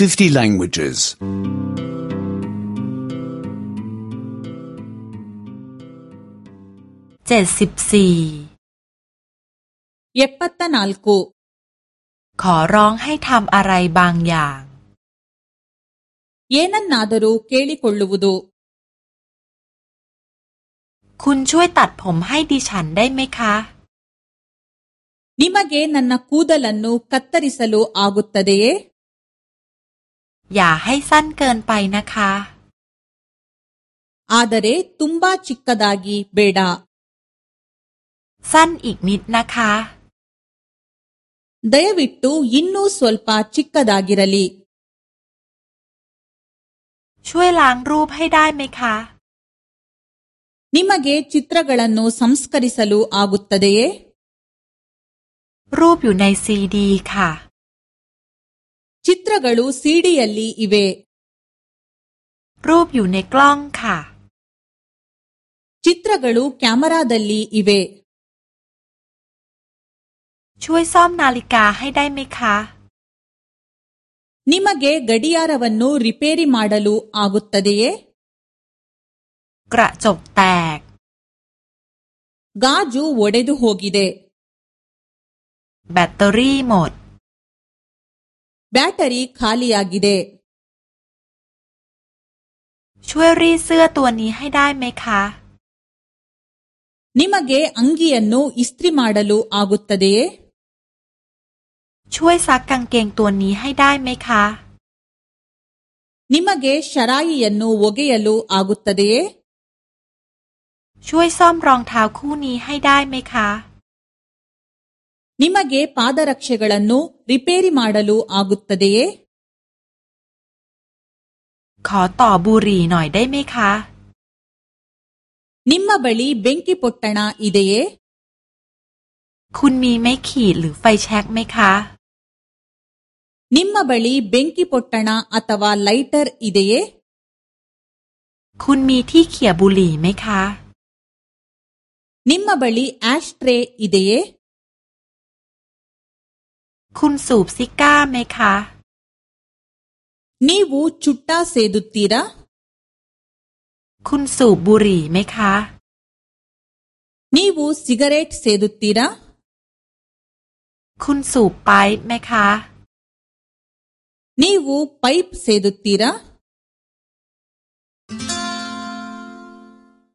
50 languages. 74เจ็ดสิบสี่เย็บปัตตขอร้องให้ทำอะไรบางอย่าง เยนันนาดูเคลิคลูวุดูคุณช่วยตัดผมให้ดิฉันได้ไหมคะนิมาเกนันนักคูดลันนูคัตตาริสลอากุตตเดย์อย่าให้สั้นเกินไปนะคะอ ಆದರೆ ತುಂಬಾ ಚಿಕ್ಕದಾಗಿ ಬ ೇาสั้นอีกนิดนะคะ ದಯವಿಟ್ಟು น ನ ್ ನ ೂลป ವ ชิกกಿ ಕ ್ ಕ ದ ಾีಿ ರ ಲ ಿช่วยล้างรูปให้ได้ไหมคะ ನಿಮಗೆ ಚ ಿ ತ ್ร ಗ ಳ ನ ್ ನ ುสಂ ಸ ್ ಕ ರ ಿ ಸ ಲ ು ಆಗುತ್ತದೆಯೇ รูปอยู่ในซีดีค่ะ ಚಿತ್ರಗಳು ಸಿಡಿಯಲ್ಲಿ ಇವೆ ರೂಪ್ ಖಾ ಚಿತ್ರಗಳು ಕ್ಯಾಮರಾದಲ್ಲಿ ಇವೆ ನಾಲಿಕಾ ಖಾ ನಿಮಗೆ ಗಡಿಯಾರವನ್ನು ರಿಪೇರಿ ಮಾಡಲು ಆಗುತ್ತದೆಯೇ กระจกแตก ಗಾಜು ಒಡೆದು ಹೋಗಿದೆ ಬ್ಯಾಟರಿ ಮೋಡ್ ಬ್ಯಾಟರಿ ಖಾಲಿಯಾಗಿದೆ ช่วยรีเสื้อตัวนี้ให้ได้ไหมคะ ನಿಮಗೆ อังกี ನ ್ ನ น ಇಸ್ತ್ರಿ ಮಾಡಲು ಆ ಗ ು ತ ್ต ದ ೆ ಯ ೇช่วยซักกางเกงตัวนี้ให้ได้ไหมคะ ನಿಮಗೆ ಶ ರ ಾ ಯ ಿอ ನ น ನ ುวเก ಯ ಲ ು ಆ ಗ ು ತ ್ต ದ ೆ ಯ ೇช่วยซ่อมรองเท้าคู่นี้ให้ได้ไหมคะ ನಿಮಗೆ ಪಾದರಕ್ಷೆಗಳನ್ನು ರಿಪೇರಿ ಮಾಡಲು ಆಗುತ್ತದೆಯೇ ขอต่อบุหรี่หน่อยได้ไหมคะ ನಿಮ್ಮ ಬಳಿ ಬೆಂಕಿ ಪೊಟ್ಟಣ ಇದೆಯೇ คุณมีไม้ขีดหรือไฟแช็กไหมคะ ನಿಮ್ಮ ಬಳಿ ಬೆಂಕಿ ಪೊಟ್ಟಣ ಅಥವಾ ಲೈಟರ್ ಇದೆಯೇ ಖುನ್ಮಿ คุณมีที่เขี่ยบุหรี่ไหมคะ ನಿಮ್ಮ ಬಳಿ ಆಶ್ ಇದೆಯೇ คุณสูบซิก้าไหมคะ นี่วูชุดตาเซดุตีระคุณสูบบุหรี่ไหมคะ นี่วูซิการ์เรตเซดุตีระคุณสูบไปไหมคะ นี่วูไปเซดุตีระ